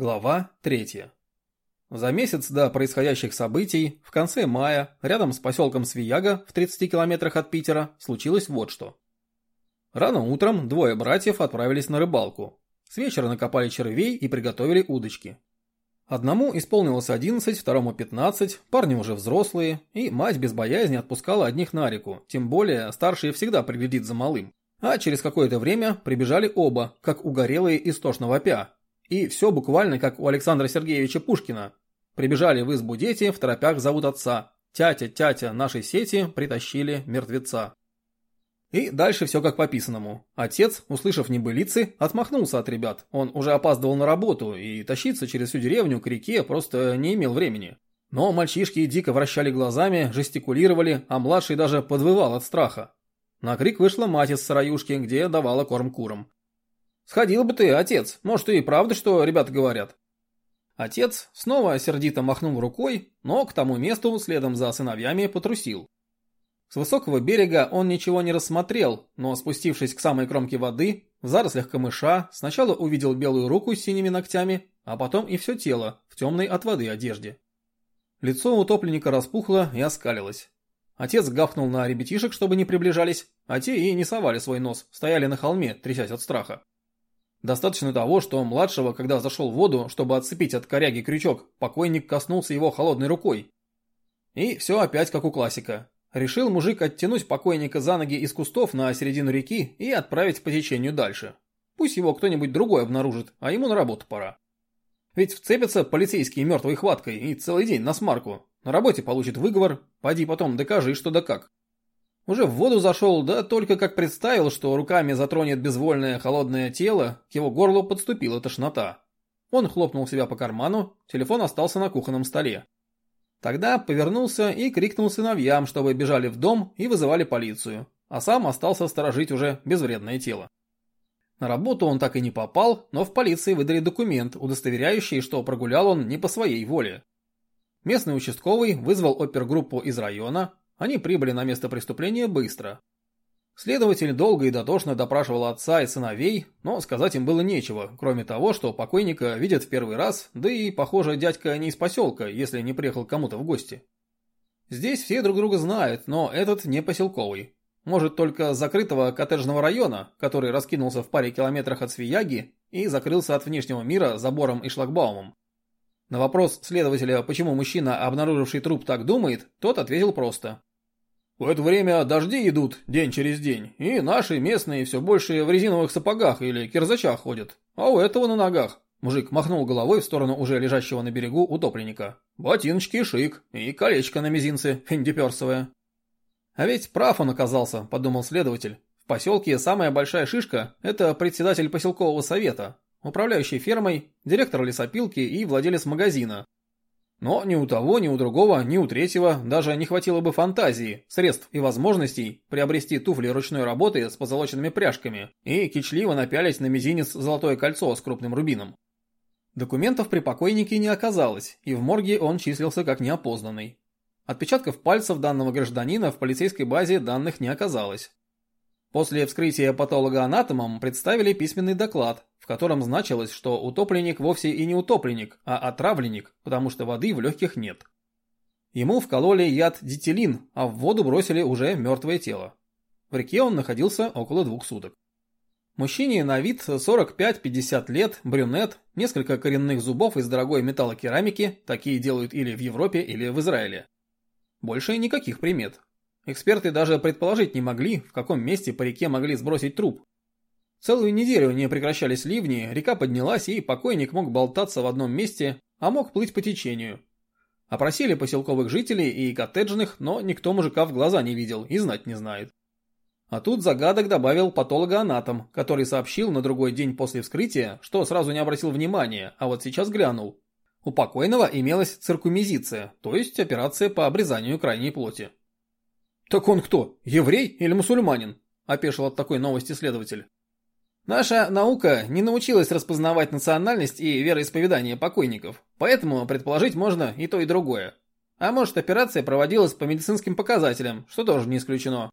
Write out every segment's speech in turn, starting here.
Глава 3. За месяц до происходящих событий, в конце мая, рядом с поселком Свияга, в 30 километрах от Питера, случилось вот что. Рано утром двое братьев отправились на рыбалку. С вечера накопали червей и приготовили удочки. Одному исполнилось 11, второму 15, парни уже взрослые, и мать без боязни отпускала одних на реку, тем более старший всегда приглядит за малым. А через какое-то время прибежали оба, как угорелые истошно вопя, и все буквально как у Александра Сергеевича Пушкина. Прибежали в избу дети, в торопях зовут отца. Тятя, тятя, нашей сети притащили мертвеца. И дальше все как по писанному. Отец, услышав небылицы, отмахнулся от ребят. Он уже опаздывал на работу, и тащиться через всю деревню к реке просто не имел времени. Но мальчишки дико вращали глазами, жестикулировали, а младший даже подвывал от страха. На крик вышла мать из сыроюшки, где давала корм курам. Сходил бы ты, отец, может и правда, что ребята говорят. Отец снова сердито махнул рукой, но к тому месту следом за сыновьями потрусил. С высокого берега он ничего не рассмотрел, но спустившись к самой кромке воды, в зарослях камыша, сначала увидел белую руку с синими ногтями, а потом и все тело в темной от воды одежде. Лицо утопленника распухло и оскалилось. Отец гавкнул на ребятишек, чтобы не приближались, а те и не совали свой нос, стояли на холме, трясясь от страха. Достаточно того, что младшего, когда зашел в воду, чтобы отцепить от коряги крючок, покойник коснулся его холодной рукой. И все опять как у классика. Решил мужик оттянуть покойника за ноги из кустов на середину реки и отправить по течению дальше. Пусть его кто-нибудь другой обнаружит, а ему на работу пора. Ведь вцепятся полицейские мертвой хваткой и целый день на смарку. На работе получит выговор, поди потом докажи, что да как. Уже в воду зашел, да только как представил, что руками затронет безвольное холодное тело, к его горлу подступила тошнота. Он хлопнул себя по карману, телефон остался на кухонном столе. Тогда повернулся и крикнул сыновьям, чтобы бежали в дом и вызывали полицию, а сам остался сторожить уже безвредное тело. На работу он так и не попал, но в полиции выдали документ, удостоверяющий, что прогулял он не по своей воле. Местный участковый вызвал опергруппу из района, они прибыли на место преступления быстро. Следователь долго и дотошно допрашивал отца и сыновей, но сказать им было нечего, кроме того, что покойника видят в первый раз, да и, похоже, дядька не из поселка, если не приехал кому-то в гости. Здесь все друг друга знают, но этот не поселковый. Может, только закрытого коттеджного района, который раскинулся в паре километрах от Свияги и закрылся от внешнего мира забором и шлагбаумом. На вопрос следователя, почему мужчина, обнаруживший труп, так думает, тот ответил просто. В это время дожди идут день через день, и наши местные все больше в резиновых сапогах или кирзачах ходят, а у этого на ногах. Мужик махнул головой в сторону уже лежащего на берегу утопленника. Ботиночки шик и колечко на мизинце финдиперсовое. А ведь прав он оказался, подумал следователь. В поселке самая большая шишка – это председатель поселкового совета, управляющий фермой, директор лесопилки и владелец магазина, но ни у того, ни у другого, ни у третьего даже не хватило бы фантазии, средств и возможностей приобрести туфли ручной работы с позолоченными пряжками и кичливо напялить на мизинец золотое кольцо с крупным рубином. Документов при покойнике не оказалось, и в морге он числился как неопознанный. Отпечатков пальцев данного гражданина в полицейской базе данных не оказалось. После вскрытия патологоанатомом представили письменный доклад, в котором значилось, что утопленник вовсе и не утопленник, а отравленник, потому что воды в легких нет. Ему вкололи яд дитилин, а в воду бросили уже мертвое тело. В реке он находился около двух суток. Мужчине на вид 45-50 лет, брюнет, несколько коренных зубов из дорогой металлокерамики, такие делают или в Европе, или в Израиле. Больше никаких примет, Эксперты даже предположить не могли, в каком месте по реке могли сбросить труп. Целую неделю не прекращались ливни, река поднялась, и покойник мог болтаться в одном месте, а мог плыть по течению. Опросили поселковых жителей и коттеджных, но никто мужика в глаза не видел и знать не знает. А тут загадок добавил патологоанатом, который сообщил на другой день после вскрытия, что сразу не обратил внимания, а вот сейчас глянул. У покойного имелась циркумизиция, то есть операция по обрезанию крайней плоти. «Так он кто, еврей или мусульманин?» – опешил от такой новости следователь. Наша наука не научилась распознавать национальность и вероисповедание покойников, поэтому предположить можно и то, и другое. А может, операция проводилась по медицинским показателям, что тоже не исключено.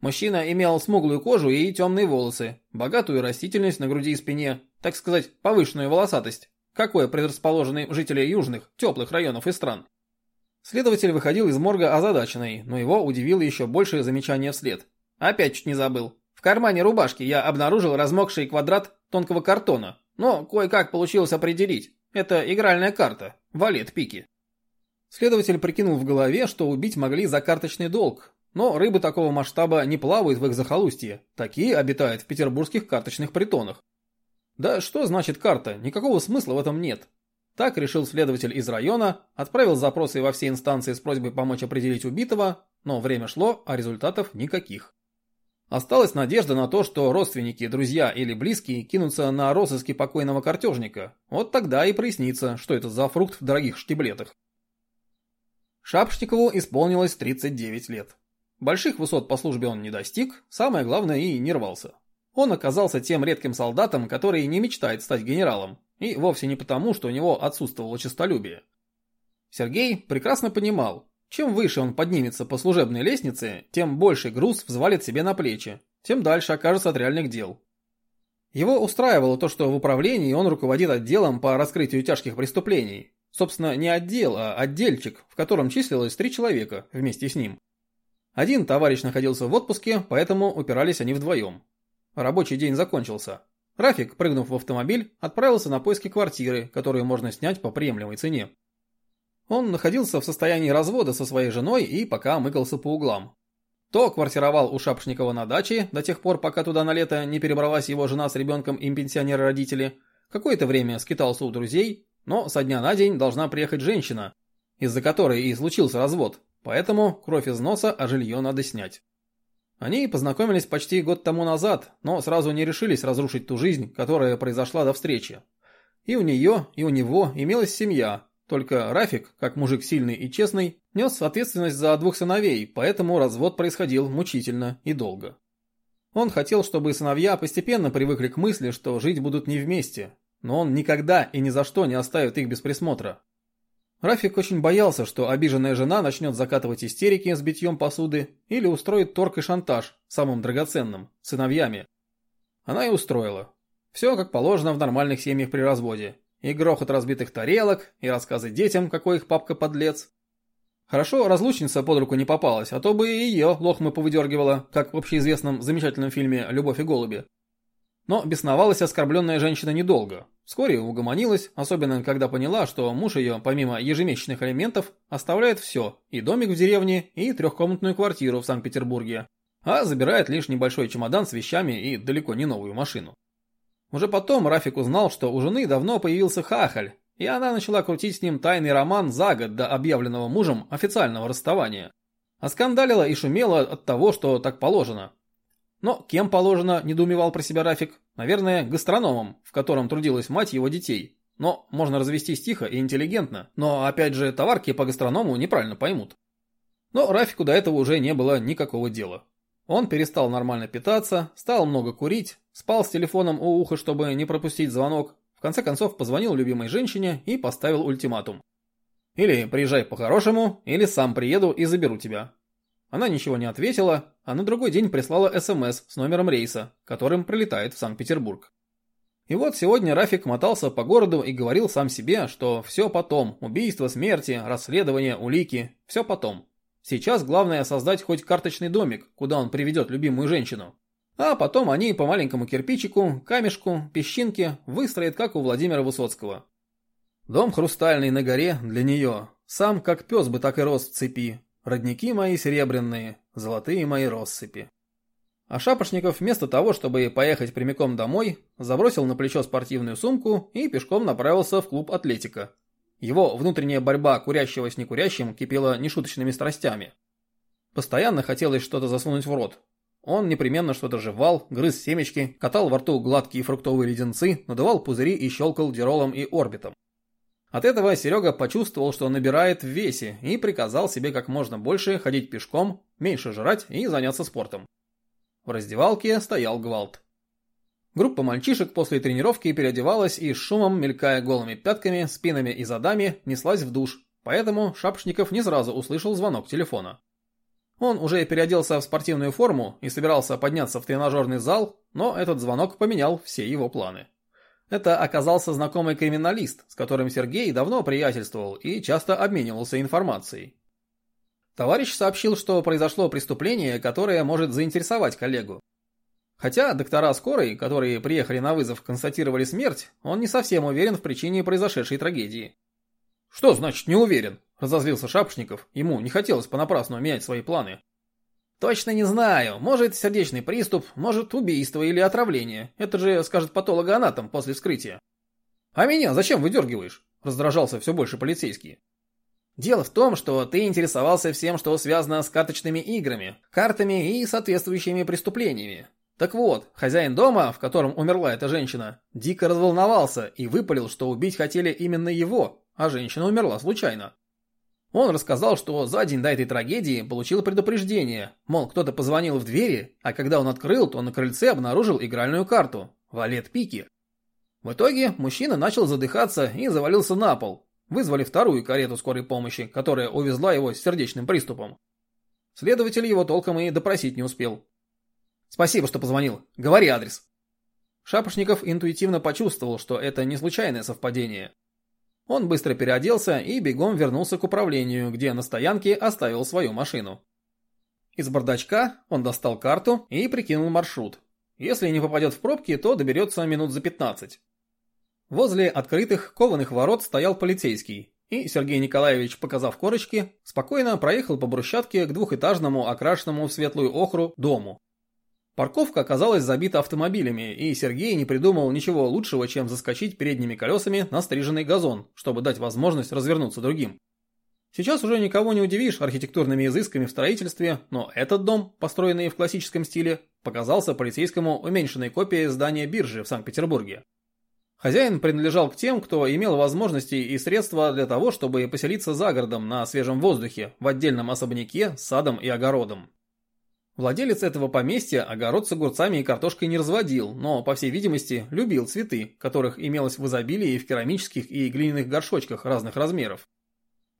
Мужчина имел смуглую кожу и темные волосы, богатую растительность на груди и спине, так сказать, повышенную волосатость. какой предрасположены жители южных, теплых районов и стран. Следователь выходил из морга озадаченный, но его удивило еще большее замечание вслед. Опять чуть не забыл. В кармане рубашки я обнаружил размокший квадрат тонкого картона, но кое-как получилось определить. Это игральная карта, валет пики. Следователь прикинул в голове, что убить могли за карточный долг, но рыбы такого масштаба не плавают в их захолустье, такие обитают в петербургских карточных притонах. Да что значит карта, никакого смысла в этом нет. Так решил следователь из района, отправил запросы во все инстанции с просьбой помочь определить убитого, но время шло, а результатов никаких. Осталась надежда на то, что родственники, друзья или близкие кинутся на розыски покойного картежника. Вот тогда и прояснится, что это за фрукт в дорогих штиблетах. Шапшникову исполнилось 39 лет. Больших высот по службе он не достиг, самое главное и не рвался. Он оказался тем редким солдатом, который не мечтает стать генералом, и вовсе не потому, что у него отсутствовало честолюбие. Сергей прекрасно понимал, чем выше он поднимется по служебной лестнице, тем больше груз взвалит себе на плечи, тем дальше окажется от реальных дел. Его устраивало то, что в управлении он руководит отделом по раскрытию тяжких преступлений. Собственно, не отдел, а отдельчик, в котором числилось три человека вместе с ним. Один товарищ находился в отпуске, поэтому упирались они вдвоем. Рабочий день закончился. Рафик, прыгнув в автомобиль, отправился на поиски квартиры, которую можно снять по приемлемой цене. Он находился в состоянии развода со своей женой и пока мыкался по углам. То квартировал у Шапшникова на даче до тех пор, пока туда на лето не перебралась его жена с ребенком и пенсионеры-родители. Какое-то время скитался у друзей, но со дня на день должна приехать женщина, из-за которой и случился развод, поэтому кровь из носа, а жилье надо снять. Они познакомились почти год тому назад, но сразу не решились разрушить ту жизнь, которая произошла до встречи. И у нее, и у него имелась семья, только Рафик, как мужик сильный и честный, нес ответственность за двух сыновей, поэтому развод происходил мучительно и долго. Он хотел, чтобы сыновья постепенно привыкли к мысли, что жить будут не вместе, но он никогда и ни за что не оставит их без присмотра. Рафик очень боялся, что обиженная жена начнет закатывать истерики с битьем посуды или устроит торг и шантаж, самым драгоценным, сыновьями. Она и устроила. Все как положено в нормальных семьях при разводе. И грохот разбитых тарелок, и рассказы детям, какой их папка подлец. Хорошо, разлучница под руку не попалась, а то бы и ее лохмы повыдергивала, как в общеизвестном замечательном фильме «Любовь и голуби». Но бесновалась оскорбленная женщина недолго. Вскоре угомонилась, особенно когда поняла, что муж ее, помимо ежемесячных алиментов, оставляет все, и домик в деревне, и трехкомнатную квартиру в Санкт-Петербурге, а забирает лишь небольшой чемодан с вещами и далеко не новую машину. Уже потом Рафик узнал, что у жены давно появился хахаль, и она начала крутить с ним тайный роман за год до объявленного мужем официального расставания. Оскандалила и шумела от того, что так положено. Но кем положено, недоумевал про себя Рафик? Наверное, гастрономом, в котором трудилась мать его детей. Но можно развестись тихо и интеллигентно, но опять же товарки по гастроному неправильно поймут. Но Рафику до этого уже не было никакого дела. Он перестал нормально питаться, стал много курить, спал с телефоном у уха, чтобы не пропустить звонок, в конце концов позвонил любимой женщине и поставил ультиматум. Или приезжай по-хорошему, или сам приеду и заберу тебя. Она ничего не ответила, а на другой день прислала СМС с номером рейса, которым прилетает в Санкт-Петербург. И вот сегодня Рафик мотался по городу и говорил сам себе, что все потом, убийство, смерти, расследование, улики, все потом. Сейчас главное создать хоть карточный домик, куда он приведет любимую женщину. А потом они по маленькому кирпичику, камешку, песчинке выстроят, как у Владимира Высоцкого. Дом хрустальный на горе для нее. Сам как пес бы так и рос в цепи. Родники мои серебряные, золотые мои россыпи. А Шапошников вместо того, чтобы поехать прямиком домой, забросил на плечо спортивную сумку и пешком направился в клуб «Атлетика», его внутренняя борьба курящего с некурящим кипела нешуточными страстями. Постоянно хотелось что-то засунуть в рот. Он непременно что-то жевал, грыз семечки, катал во рту гладкие фруктовые леденцы, надувал пузыри и щелкал диролом и орбитом. От этого Серега почувствовал, что набирает в весе и приказал себе как можно больше ходить пешком, меньше жрать и заняться спортом. В раздевалке стоял гвалт. Группа мальчишек после тренировки переодевалась и с шумом, мелькая голыми пятками, спинами и задами, неслась в душ, поэтому Шапшников не сразу услышал звонок телефона. Он уже переоделся в спортивную форму и собирался подняться в тренажерный зал, но этот звонок поменял все его планы. Это оказался знакомый криминалист, с которым Сергей давно приятельствовал и часто обменивался информацией. Товарищ сообщил, что произошло преступление, которое может заинтересовать коллегу. Хотя доктора скорой, которые приехали на вызов, констатировали смерть, он не совсем уверен в причине произошедшей трагедии. «Что значит не уверен?» – разозлился Шапошников. Ему не хотелось понапрасну менять свои планы. «Точно не знаю. Может, сердечный приступ, может, убийство или отравление. Это же скажет патологоанатом после вскрытия». «А меня зачем выдергиваешь?» – раздражался все больше полицейский. «Дело в том, что ты интересовался всем, что связано с карточными играми, картами и соответствующими преступлениями. Так вот, хозяин дома, в котором умерла эта женщина, дико разволновался и выпалил, что убить хотели именно его, а женщина умерла случайно. Он рассказал, что за день до этой трагедии получил предупреждение, мол, кто-то позвонил в двери, а когда он открыл, то на крыльце обнаружил игральную карту – валет пики. В итоге мужчина начал задыхаться и завалился на пол. Вызвали вторую карету скорой помощи, которая увезла его с сердечным приступом. Следователь его толком и допросить не успел. «Спасибо, что позвонил. Говори адрес». Шапошников интуитивно почувствовал, что это не случайное совпадение. Он быстро переоделся и бегом вернулся к управлению, где на стоянке оставил свою машину. Из бардачка он достал карту и прикинул маршрут. Если не попадет в пробки, то доберется минут за 15. Возле открытых кованых ворот стоял полицейский, и Сергей Николаевич, показав корочки, спокойно проехал по брусчатке к двухэтажному, окрашенному в светлую охру, дому. Парковка оказалась забита автомобилями, и Сергей не придумал ничего лучшего, чем заскочить передними колесами на стриженный газон, чтобы дать возможность развернуться другим. Сейчас уже никого не удивишь архитектурными изысками в строительстве, но этот дом, построенный в классическом стиле, показался полицейскому уменьшенной копией здания биржи в Санкт-Петербурге. Хозяин принадлежал к тем, кто имел возможности и средства для того, чтобы поселиться за городом на свежем воздухе, в отдельном особняке с садом и огородом. Владелец этого поместья огород с огурцами и картошкой не разводил, но, по всей видимости, любил цветы, которых имелось в изобилии в керамических и глиняных горшочках разных размеров.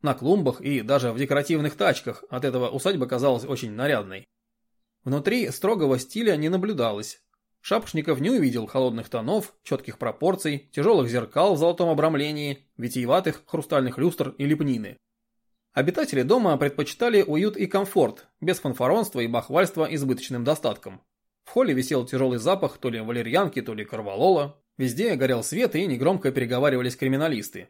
На клумбах и даже в декоративных тачках от этого усадьба казалась очень нарядной. Внутри строгого стиля не наблюдалось. Шапошников не увидел холодных тонов, четких пропорций, тяжелых зеркал в золотом обрамлении, витиеватых хрустальных люстр и лепнины. Обитатели дома предпочитали уют и комфорт, без фанфаронства и бахвальства избыточным достатком. В холле висел тяжелый запах то ли валерьянки, то ли корвалола. Везде горел свет и негромко переговаривались криминалисты.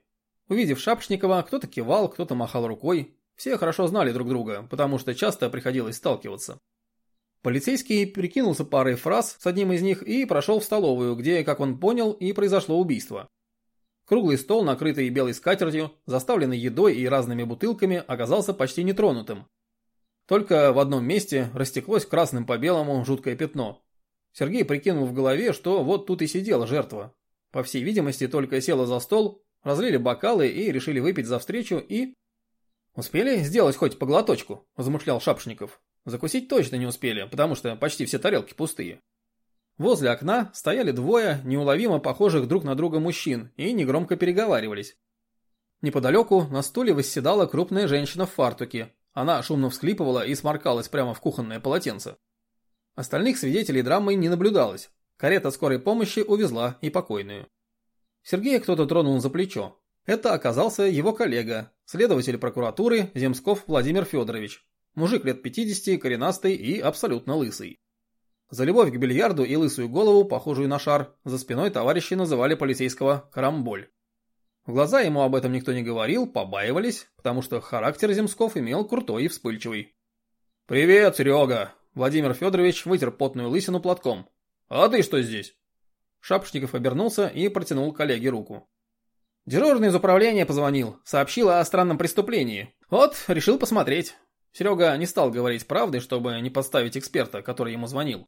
Увидев Шапшникова, кто-то кивал, кто-то махал рукой. Все хорошо знали друг друга, потому что часто приходилось сталкиваться. Полицейский прикинулся парой фраз с одним из них и прошел в столовую, где, как он понял, и произошло убийство. Круглый стол, накрытый белой скатертью, заставленный едой и разными бутылками, оказался почти нетронутым. Только в одном месте растеклось красным по белому жуткое пятно. Сергей прикинул в голове, что вот тут и сидела жертва. По всей видимости, только села за стол, разлили бокалы и решили выпить за встречу и... «Успели сделать хоть по глоточку?» – размышлял Шапшников. Закусить точно не успели, потому что почти все тарелки пустые. Возле окна стояли двое неуловимо похожих друг на друга мужчин и негромко переговаривались. Неподалеку на стуле восседала крупная женщина в фартуке. Она шумно всхлипывала и сморкалась прямо в кухонное полотенце. Остальных свидетелей драмы не наблюдалось. Карета скорой помощи увезла и покойную. Сергея кто-то тронул за плечо. Это оказался его коллега, следователь прокуратуры Земсков Владимир Федорович. Мужик лет 50, коренастый и абсолютно лысый. За любовь к бильярду и лысую голову, похожую на шар, за спиной товарищи называли полицейского «карамболь». В глаза ему об этом никто не говорил, побаивались, потому что характер Земсков имел крутой и вспыльчивый. «Привет, Серега!» Владимир Федорович вытер потную лысину платком. «А ты что здесь?» Шапошников обернулся и протянул коллеге руку. Дежурный из управления позвонил, сообщил о странном преступлении. Вот, решил посмотреть. Серега не стал говорить правды, чтобы не подставить эксперта, который ему звонил.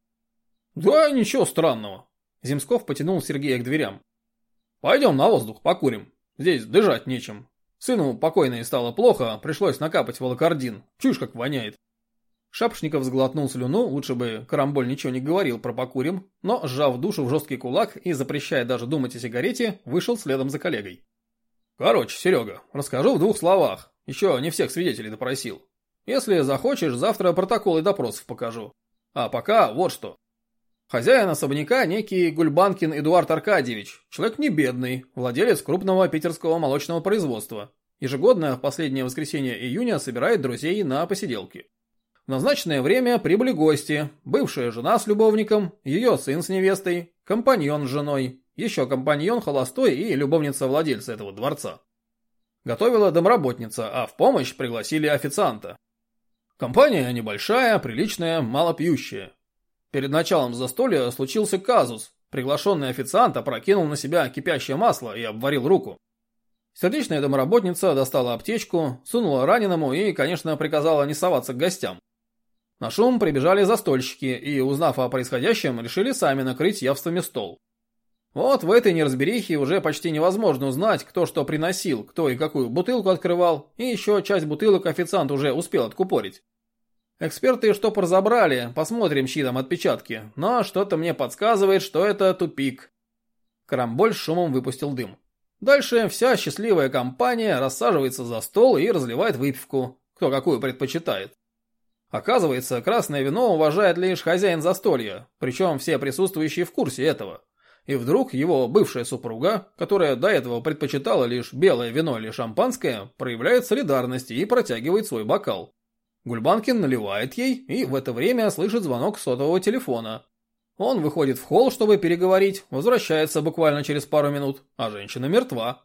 Да ничего странного. Земсков потянул Сергея к дверям. Пойдем на воздух, покурим. Здесь дышать нечем. Сыну покойной стало плохо, пришлось накапать волокордин. Чушь как воняет. Шапшников сглотнул слюну, лучше бы Карамболь ничего не говорил про покурим, но, сжав душу в жесткий кулак и запрещая даже думать о сигарете, вышел следом за коллегой. Короче, Серега, расскажу в двух словах. Еще не всех свидетелей допросил. Если захочешь, завтра протоколы допросов покажу. А пока вот что. Хозяин особняка некий Гульбанкин Эдуард Аркадьевич, человек не бедный, владелец крупного питерского молочного производства. Ежегодно в последнее воскресенье июня собирает друзей на посиделки. В назначенное время прибыли гости, бывшая жена с любовником, ее сын с невестой, компаньон с женой, еще компаньон холостой и любовница владельца этого дворца. Готовила домработница, а в помощь пригласили официанта. Компания небольшая, приличная, малопьющая. Перед началом застолья случился казус. Приглашенный официант опрокинул на себя кипящее масло и обварил руку. Сердечная домработница достала аптечку, сунула раненому и, конечно, приказала не соваться к гостям. На шум прибежали застольщики и, узнав о происходящем, решили сами накрыть явствами стол. Вот в этой неразберихе уже почти невозможно узнать, кто что приносил, кто и какую бутылку открывал, и еще часть бутылок официант уже успел откупорить. Эксперты что-то разобрали, посмотрим, чьи там отпечатки, но что-то мне подсказывает, что это тупик. Карамболь шумом выпустил дым. Дальше вся счастливая компания рассаживается за стол и разливает выпивку, кто какую предпочитает. Оказывается, красное вино уважает лишь хозяин застолья, причем все присутствующие в курсе этого. И вдруг его бывшая супруга, которая до этого предпочитала лишь белое вино или шампанское, проявляет солидарность и протягивает свой бокал. Гульбанкин наливает ей и в это время слышит звонок сотового телефона. Он выходит в холл, чтобы переговорить, возвращается буквально через пару минут, а женщина мертва.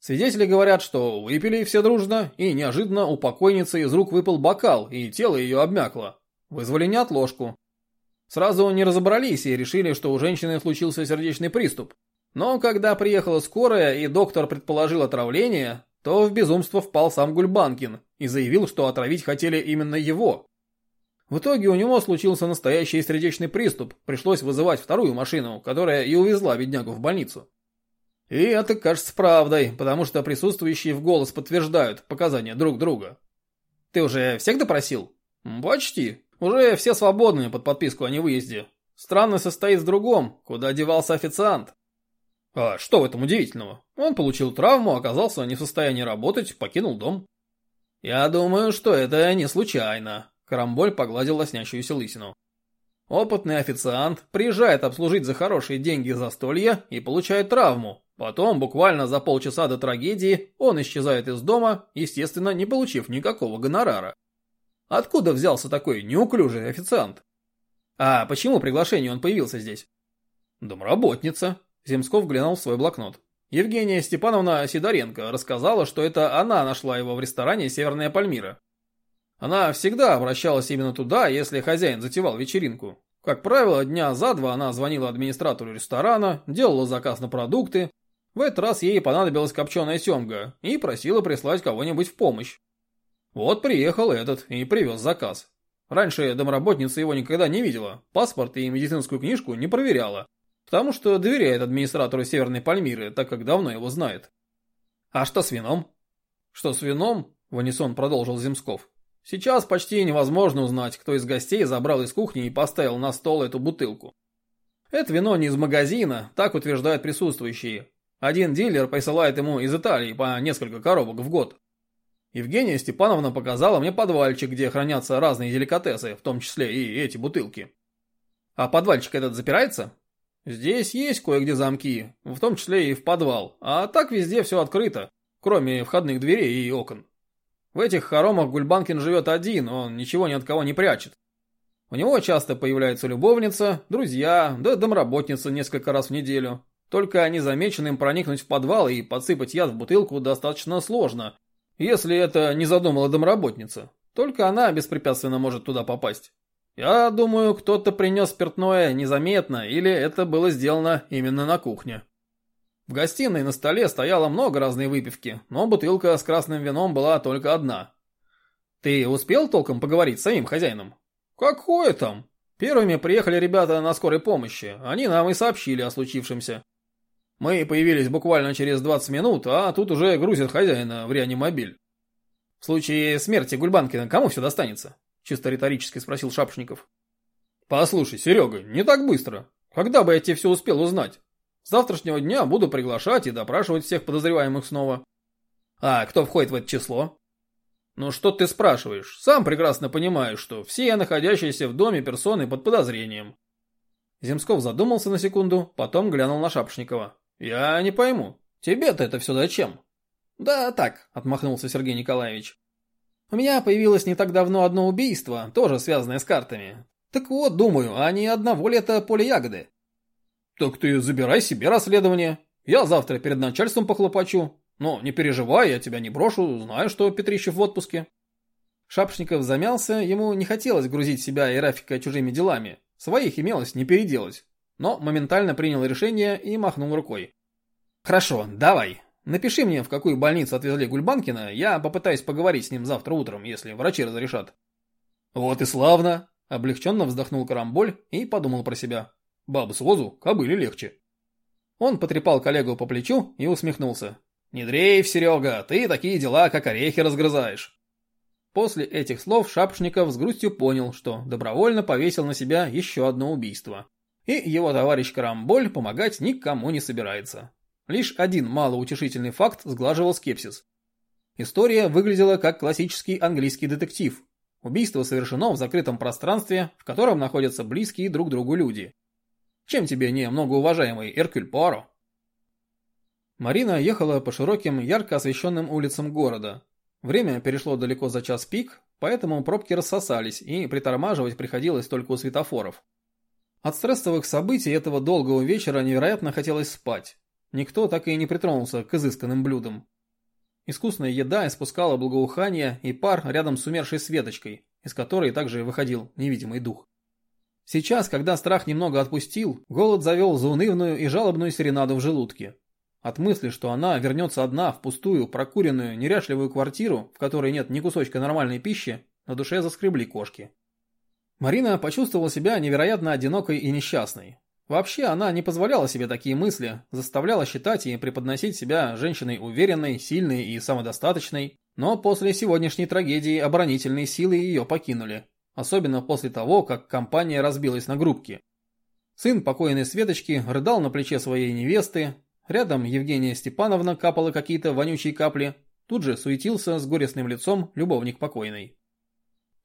Свидетели говорят, что выпили все дружно, и неожиданно у покойницы из рук выпал бокал, и тело ее обмякло. Вызвали неотложку. Сразу не разобрались и решили, что у женщины случился сердечный приступ. Но когда приехала скорая и доктор предположил отравление, то в безумство впал сам Гульбанкин и заявил, что отравить хотели именно его. В итоге у него случился настоящий сердечный приступ, пришлось вызывать вторую машину, которая и увезла беднягу в больницу. И это кажется правдой, потому что присутствующие в голос подтверждают показания друг друга. Ты уже всех допросил? Почти. Уже все свободны под подписку о невыезде. Странность состоит в другом, куда девался официант. А что в этом удивительного? Он получил травму, оказался не в состоянии работать, покинул дом. Я думаю, что это не случайно. Карамболь погладил лоснящуюся лысину. Опытный официант приезжает обслужить за хорошие деньги застолье и получает травму. Потом, буквально за полчаса до трагедии, он исчезает из дома, естественно, не получив никакого гонорара. Откуда взялся такой неуклюжий официант? А почему приглашение он появился здесь? Домработница. Земсков глянул в свой блокнот. Евгения Степановна Сидоренко рассказала, что это она нашла его в ресторане «Северная Пальмира». Она всегда обращалась именно туда, если хозяин затевал вечеринку. Как правило, дня за два она звонила администратору ресторана, делала заказ на продукты. В этот раз ей понадобилась копченая семга и просила прислать кого-нибудь в помощь. Вот приехал этот и привез заказ. Раньше домработница его никогда не видела, паспорт и медицинскую книжку не проверяла. Потому что доверяет администратору Северной Пальмиры, так как давно его знает. А что с вином? Что с вином? Ванисон продолжил Земсков. Сейчас почти невозможно узнать, кто из гостей забрал из кухни и поставил на стол эту бутылку. Это вино не из магазина, так утверждают присутствующие. Один дилер присылает ему из Италии по несколько коробок в год. Евгения Степановна показала мне подвальчик, где хранятся разные деликатесы, в том числе и эти бутылки. А подвальчик этот запирается? Здесь есть кое-где замки, в том числе и в подвал, а так везде все открыто, кроме входных дверей и окон. В этих хоромах Гульбанкин живет один, он ничего ни от кого не прячет. У него часто появляется любовница, друзья, да домработница несколько раз в неделю. Только незамеченным проникнуть в подвал и подсыпать яд в бутылку достаточно сложно, если это не задумала домработница. Только она беспрепятственно может туда попасть. Я думаю, кто-то принес спиртное незаметно, или это было сделано именно на кухне. В гостиной на столе стояло много разной выпивки, но бутылка с красным вином была только одна. Ты успел толком поговорить с самим хозяином? Какое там? Первыми приехали ребята на скорой помощи, они нам и сообщили о случившемся. Мы появились буквально через 20 минут, а тут уже грузят хозяина в реанимобиль. В случае смерти Гульбанкина кому все достанется? Чисто риторически спросил Шапшников. Послушай, Серега, не так быстро. Когда бы я тебе все успел узнать? С завтрашнего дня буду приглашать и допрашивать всех подозреваемых снова. А кто входит в это число? Ну что ты спрашиваешь? Сам прекрасно понимаешь, что все находящиеся в доме персоны под подозрением. Земсков задумался на секунду, потом глянул на Шапошникова. «Я не пойму. Тебе-то это все зачем?» «Да так», — отмахнулся Сергей Николаевич. «У меня появилось не так давно одно убийство, тоже связанное с картами. Так вот, думаю, а не одного это поле ягоды?» «Так ты забирай себе расследование. Я завтра перед начальством похлопочу. Но не переживай, я тебя не брошу, знаю, что Петрищев в отпуске». Шапшников замялся, ему не хотелось грузить себя и Рафика чужими делами. Своих имелось не переделать. Но моментально принял решение и махнул рукой. «Хорошо, давай. Напиши мне, в какую больницу отвезли Гульбанкина, я попытаюсь поговорить с ним завтра утром, если врачи разрешат». «Вот и славно!» – облегченно вздохнул Карамболь и подумал про себя. «Бабу с возу кобыли легче». Он потрепал коллегу по плечу и усмехнулся. «Не дрейф, Серега, ты такие дела, как орехи, разгрызаешь. После этих слов Шапшников с грустью понял, что добровольно повесил на себя еще одно убийство. И его товарищ Карамболь помогать никому не собирается. Лишь один малоутешительный факт сглаживал скепсис. История выглядела как классический английский детектив. Убийство совершено в закрытом пространстве, в котором находятся близкие друг другу люди. Чем тебе не многоуважаемый Эркюль Пуаро? Марина ехала по широким, ярко освещенным улицам города, Время перешло далеко за час пик, поэтому пробки рассосались, и притормаживать приходилось только у светофоров. От стрессовых событий этого долгого вечера невероятно хотелось спать. Никто так и не притронулся к изысканным блюдам. Искусная еда испускала благоухание и пар рядом с умершей Светочкой, из которой также выходил невидимый дух. Сейчас, когда страх немного отпустил, голод завел заунывную и жалобную серенаду в желудке. От мысли, что она вернется одна в пустую, прокуренную, неряшливую квартиру, в которой нет ни кусочка нормальной пищи, на душе заскребли кошки. Марина почувствовала себя невероятно одинокой и несчастной. Вообще она не позволяла себе такие мысли, заставляла считать и преподносить себя женщиной уверенной, сильной и самодостаточной, но после сегодняшней трагедии оборонительные силы ее покинули, особенно после того, как компания разбилась на группки. Сын покойной Светочки рыдал на плече своей невесты, Рядом Евгения Степановна капала какие-то вонючие капли. Тут же суетился с горестным лицом любовник покойной.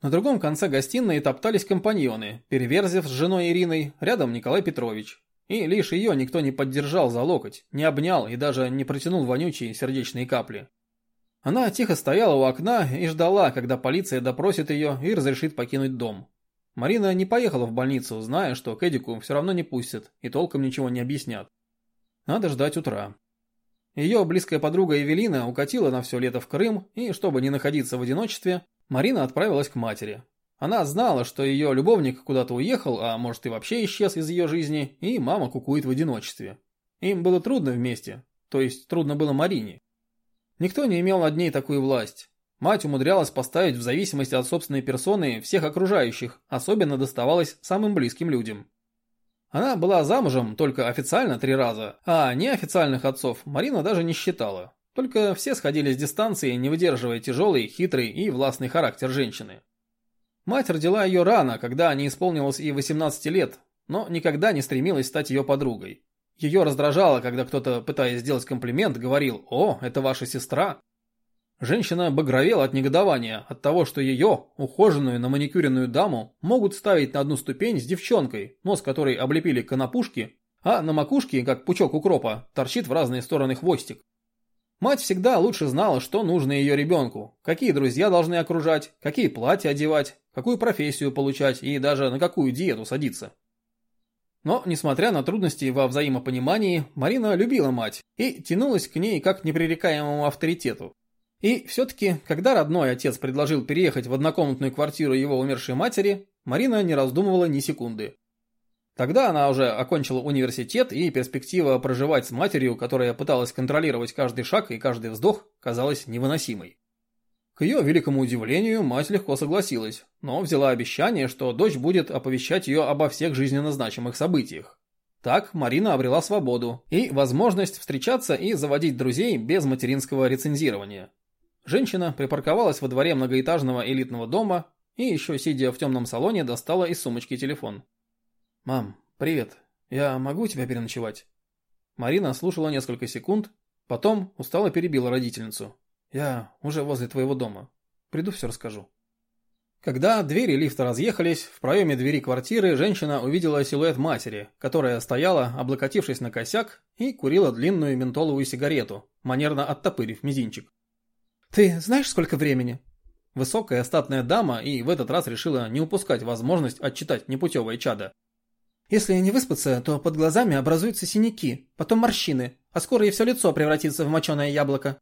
На другом конце гостиной топтались компаньоны, Переверзев с женой Ириной, рядом Николай Петрович. И лишь ее никто не поддержал за локоть, не обнял и даже не протянул вонючие сердечные капли. Она тихо стояла у окна и ждала, когда полиция допросит ее и разрешит покинуть дом. Марина не поехала в больницу, зная, что к Эдику все равно не пустят и толком ничего не объяснят. Надо ждать утра. Ее близкая подруга Эвелина укатила на все лето в Крым, и, чтобы не находиться в одиночестве, Марина отправилась к матери. Она знала, что ее любовник куда-то уехал, а может и вообще исчез из ее жизни, и мама кукует в одиночестве. Им было трудно вместе, то есть трудно было Марине. Никто не имел над ней такую власть. Мать умудрялась поставить в зависимости от собственной персоны всех окружающих, особенно доставалось самым близким людям. Она была замужем только официально три раза, а неофициальных отцов Марина даже не считала. Только все сходили с дистанции, не выдерживая тяжелый, хитрый и властный характер женщины. Мать родила ее рано, когда не исполнилось и 18 лет, но никогда не стремилась стать ее подругой. Ее раздражало, когда кто-то, пытаясь сделать комплимент, говорил «О, это ваша сестра». Женщина багровела от негодования, от того, что ее, ухоженную на маникюренную даму, могут ставить на одну ступень с девчонкой, нос которой облепили конопушки, а на макушке, как пучок укропа, торчит в разные стороны хвостик. Мать всегда лучше знала, что нужно ее ребенку, какие друзья должны окружать, какие платья одевать, какую профессию получать и даже на какую диету садиться. Но, несмотря на трудности во взаимопонимании, Марина любила мать и тянулась к ней как к непререкаемому авторитету. И все-таки, когда родной отец предложил переехать в однокомнатную квартиру его умершей матери, Марина не раздумывала ни секунды. Тогда она уже окончила университет, и перспектива проживать с матерью, которая пыталась контролировать каждый шаг и каждый вздох, казалась невыносимой. К ее великому удивлению, мать легко согласилась, но взяла обещание, что дочь будет оповещать ее обо всех жизненно значимых событиях. Так Марина обрела свободу и возможность встречаться и заводить друзей без материнского рецензирования. Женщина припарковалась во дворе многоэтажного элитного дома и еще сидя в темном салоне достала из сумочки телефон. «Мам, привет. Я могу тебя переночевать?» Марина слушала несколько секунд, потом устало перебила родительницу. «Я уже возле твоего дома. Приду все расскажу». Когда двери лифта разъехались, в проеме двери квартиры женщина увидела силуэт матери, которая стояла, облокотившись на косяк, и курила длинную ментоловую сигарету, манерно оттопырив мизинчик. «Ты знаешь, сколько времени?» Высокая статная дама и в этот раз решила не упускать возможность отчитать непутевое чадо. «Если не выспаться, то под глазами образуются синяки, потом морщины, а скоро и все лицо превратится в моченое яблоко».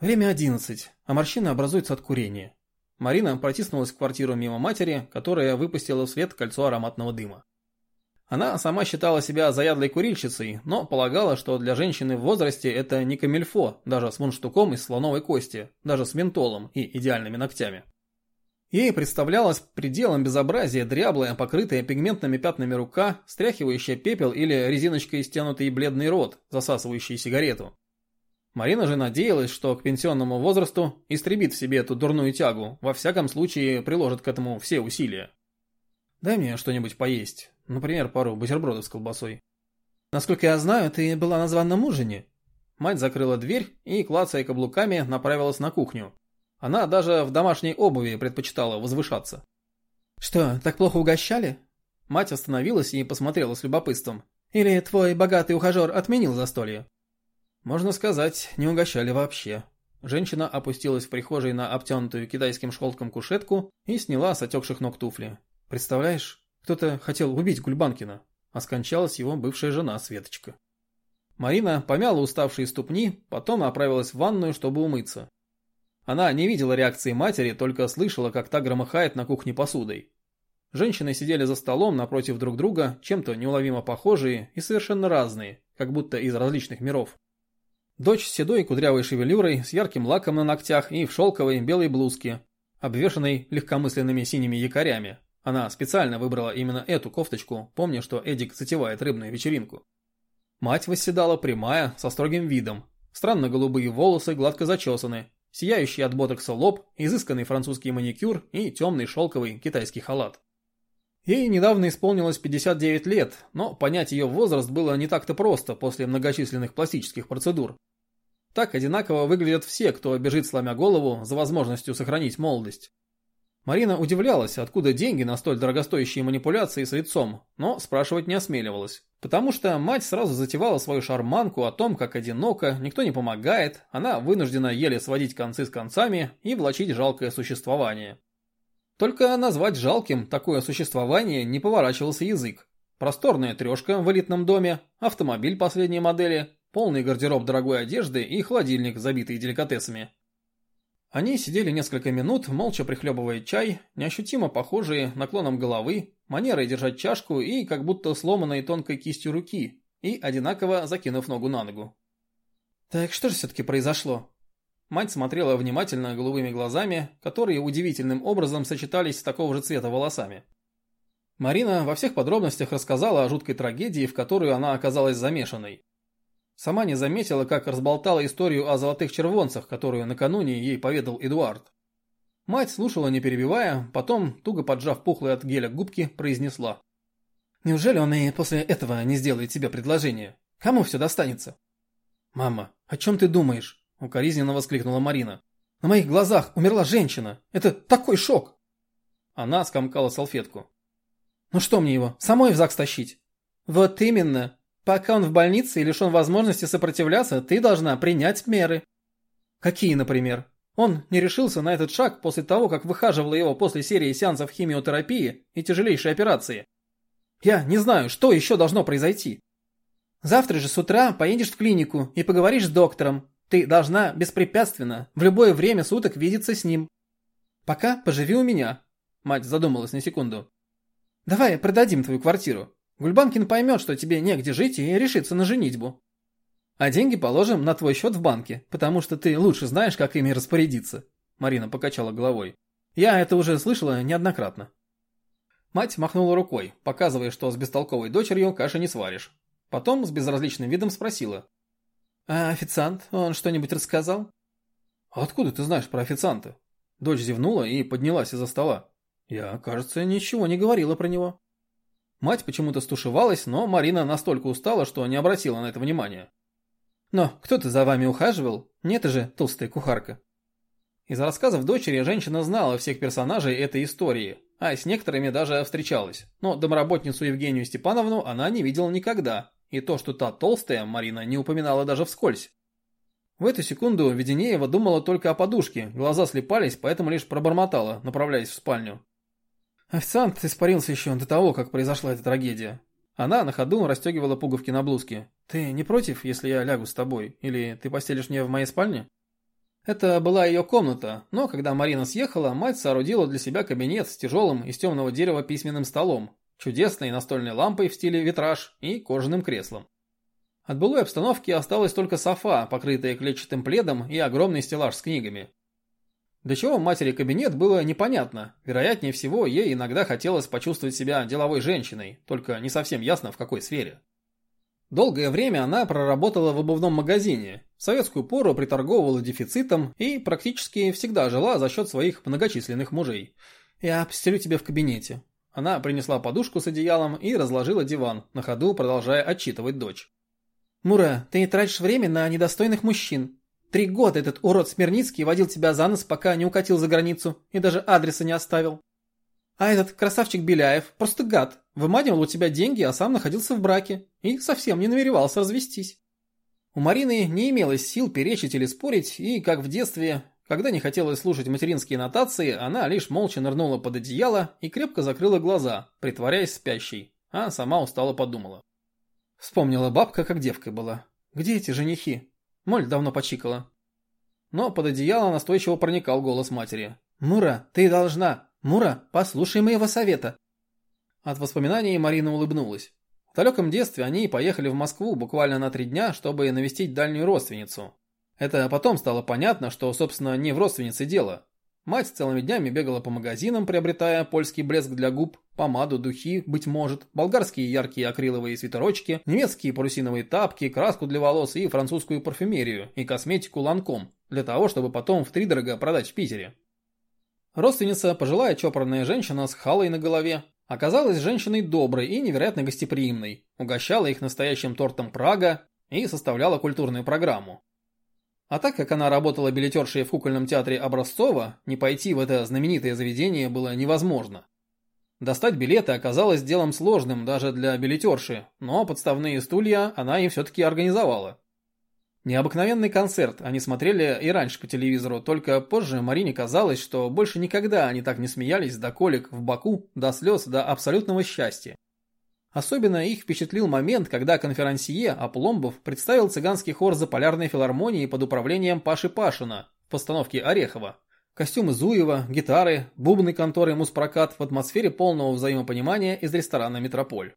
Время одиннадцать, а морщины образуются от курения. Марина протиснулась в квартиру мимо матери, которая выпустила вслед кольцо ароматного дыма. Она сама считала себя заядлой курильщицей, но полагала, что для женщины в возрасте это не камильфо, даже с мундштуком из слоновой кости, даже с ментолом и идеальными ногтями. Ей представлялось пределом безобразия дряблая, покрытая пигментными пятнами рука, стряхивающая пепел или резиночкой стянутый бледный рот, засасывающий сигарету. Марина же надеялась, что к пенсионному возрасту истребит в себе эту дурную тягу, во всяком случае приложит к этому все усилия. «Дай мне что-нибудь поесть, например, пару бутербродов с колбасой». «Насколько я знаю, ты была на званном ужине». Мать закрыла дверь и, клацая каблуками, направилась на кухню. Она даже в домашней обуви предпочитала возвышаться. «Что, так плохо угощали?» Мать остановилась и посмотрела с любопытством. «Или твой богатый ухажер отменил застолье?» Можно сказать, не угощали вообще. Женщина опустилась в прихожей на обтянутую китайским шелком кушетку и сняла с отекших ног туфли. Представляешь, кто-то хотел убить Гульбанкина, а скончалась его бывшая жена Светочка. Марина помяла уставшие ступни, потом отправилась в ванную, чтобы умыться. Она не видела реакции матери, только слышала, как та громыхает на кухне посудой. Женщины сидели за столом напротив друг друга, чем-то неуловимо похожие и совершенно разные, как будто из различных миров. Дочь с седой кудрявой шевелюрой, с ярким лаком на ногтях и в шелковой белой блузке, обвешанной легкомысленными синими якорями. Она специально выбрала именно эту кофточку, помня, что Эдик затевает рыбную вечеринку. Мать восседала прямая, со строгим видом. Странно голубые волосы гладко зачесаны, сияющий от ботокса лоб, изысканный французский маникюр и темный шелковый китайский халат. Ей недавно исполнилось 59 лет, но понять ее возраст было не так-то просто после многочисленных пластических процедур. Так одинаково выглядят все, кто бежит сломя голову за возможностью сохранить молодость. Марина удивлялась, откуда деньги на столь дорогостоящие манипуляции с лицом, но спрашивать не осмеливалась. Потому что мать сразу затевала свою шарманку о том, как одиноко, никто не помогает, она вынуждена еле сводить концы с концами и влачить жалкое существование. Только назвать жалким такое существование не поворачивался язык. Просторная трешка в элитном доме, автомобиль последней модели, полный гардероб дорогой одежды и холодильник, забитый деликатесами. Они сидели несколько минут, молча прихлебывая чай, неощутимо похожие наклоном головы, манерой держать чашку и как будто сломанной тонкой кистью руки, и одинаково закинув ногу на ногу. «Так что же все-таки произошло?» Мать смотрела внимательно голубыми глазами, которые удивительным образом сочетались с такого же цвета волосами. Марина во всех подробностях рассказала о жуткой трагедии, в которую она оказалась замешанной. Сама не заметила, как разболтала историю о золотых червонцах, которую накануне ей поведал Эдуард. Мать слушала, не перебивая, потом, туго поджав пухлые от геля губки, произнесла. «Неужели он и после этого не сделает тебе предложение? Кому все достанется?» «Мама, о чем ты думаешь?» – укоризненно воскликнула Марина. «На моих глазах умерла женщина. Это такой шок!» Она скомкала салфетку. «Ну что мне его, самой в ЗАГС тащить?» «Вот именно. Пока он в больнице и лишен возможности сопротивляться, ты должна принять меры. Какие, например? Он не решился на этот шаг после того, как выхаживала его после серии сеансов химиотерапии и тяжелейшей операции. Я не знаю, что еще должно произойти. Завтра же с утра поедешь в клинику и поговоришь с доктором. Ты должна беспрепятственно, в любое время суток видеться с ним. Пока поживи у меня. Мать задумалась на секунду. Давай продадим твою квартиру. Гульбанкин поймет, что тебе негде жить и решится на женитьбу. А деньги положим на твой счет в банке, потому что ты лучше знаешь, как ими распорядиться. Марина покачала головой. Я это уже слышала неоднократно. Мать махнула рукой, показывая, что с бестолковой дочерью каши не сваришь. Потом с безразличным видом спросила. «А официант, он что-нибудь рассказал?» «Откуда ты знаешь про официанта?» Дочь зевнула и поднялась из-за стола. «Я, кажется, ничего не говорила про него». Мать почему-то стушевалась, но Марина настолько устала, что не обратила на это внимания. «Но кто-то за вами ухаживал? Нет же, толстая кухарка». Из рассказов дочери женщина знала всех персонажей этой истории, а с некоторыми даже встречалась, но домработницу Евгению Степановну она не видела никогда, и то, что та толстая, Марина не упоминала даже вскользь. В эту секунду Веденеева думала только о подушке, глаза слепались, поэтому лишь пробормотала, направляясь в спальню. Официант испарился еще до того, как произошла эта трагедия. Она на ходу расстегивала пуговки на блузке. «Ты не против, если я лягу с тобой? Или ты постелишь мне в моей спальне?» Это была ее комната, но когда Марина съехала, мать соорудила для себя кабинет с тяжелым из темного дерева письменным столом, чудесной настольной лампой в стиле витраж и кожаным креслом. От былой обстановки осталась только софа, покрытая клетчатым пледом и огромный стеллаж с книгами. Для чего матери кабинет было непонятно. Вероятнее всего, ей иногда хотелось почувствовать себя деловой женщиной, только не совсем ясно в какой сфере. Долгое время она проработала в обувном магазине, в советскую пору приторговывала дефицитом и практически всегда жила за счет своих многочисленных мужей. «Я постелю тебе в кабинете». Она принесла подушку с одеялом и разложила диван, на ходу продолжая отчитывать дочь. «Мура, ты не тратишь время на недостойных мужчин. Три года этот урод Смирницкий водил тебя за нос, пока не укатил за границу и даже адреса не оставил. А этот красавчик Беляев просто гад, выманивал у тебя деньги, а сам находился в браке и совсем не намеревался развестись. У Марины не имелось сил перечить или спорить, и, как в детстве, когда не хотелось слушать материнские нотации, она лишь молча нырнула под одеяло и крепко закрыла глаза, притворяясь спящей, а сама устало подумала. Вспомнила бабка, как девкой была. Где эти женихи? Моль давно почикала. Но под одеяло настойчиво проникал голос матери. «Мура, ты должна! Мура, послушай моего совета!» От воспоминаний Марина улыбнулась. В далеком детстве они поехали в Москву буквально на три дня, чтобы навестить дальнюю родственницу. Это потом стало понятно, что, собственно, не в родственнице дело. Мать целыми днями бегала по магазинам, приобретая польский блеск для губ, помаду, духи, быть может, болгарские яркие акриловые свитерочки, немецкие парусиновые тапки, краску для волос и французскую парфюмерию и косметику ланком, для того, чтобы потом втридорого продать в Питере. Родственница, пожилая чопорная женщина с халой на голове, оказалась женщиной доброй и невероятно гостеприимной, угощала их настоящим тортом Прага и составляла культурную программу. А так как она работала билетершей в кукольном театре Образцова, не пойти в это знаменитое заведение было невозможно. Достать билеты оказалось делом сложным даже для билетерши, но подставные стулья она им все-таки организовала. Необыкновенный концерт они смотрели и раньше по телевизору, только позже Марине казалось, что больше никогда они так не смеялись до колик в боку, до слез, до абсолютного счастья. Особенно их впечатлил момент, когда конферансье Апломбов представил цыганский хор Заполярной филармонии под управлением Паши Пашина в постановке Орехова. Костюмы Зуева, гитары, бубны конторы Муспрокат в атмосфере полного взаимопонимания из ресторана «Метрополь».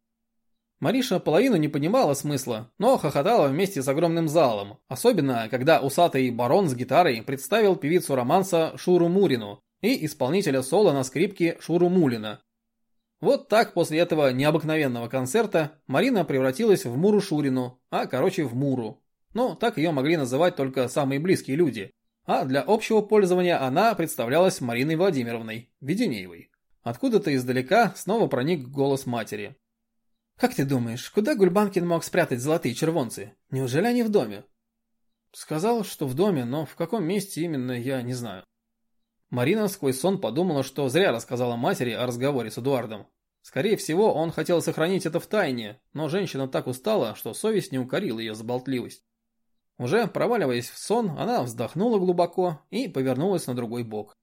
Мариша половину не понимала смысла, но хохотала вместе с огромным залом, особенно когда усатый барон с гитарой представил певицу романса Шуру Мурину и исполнителя соло на скрипке Шуру Мулина. Вот так после этого необыкновенного концерта Марина превратилась в Муру Шурину, а короче в Муру. Но так ее могли называть только самые близкие люди, а для общего пользования она представлялась Мариной Владимировной, Веденеевой. Откуда-то издалека снова проник голос матери. «Как ты думаешь, куда Гульбанкин мог спрятать золотые червонцы? Неужели они в доме?» Сказал, что в доме, но в каком месте именно, я не знаю. Марина сквозь сон подумала, что зря рассказала матери о разговоре с Эдуардом. Скорее всего, он хотел сохранить это в тайне, но женщина так устала, что совесть не укорила ее за болтливость. Уже проваливаясь в сон, она вздохнула глубоко и повернулась на другой бок.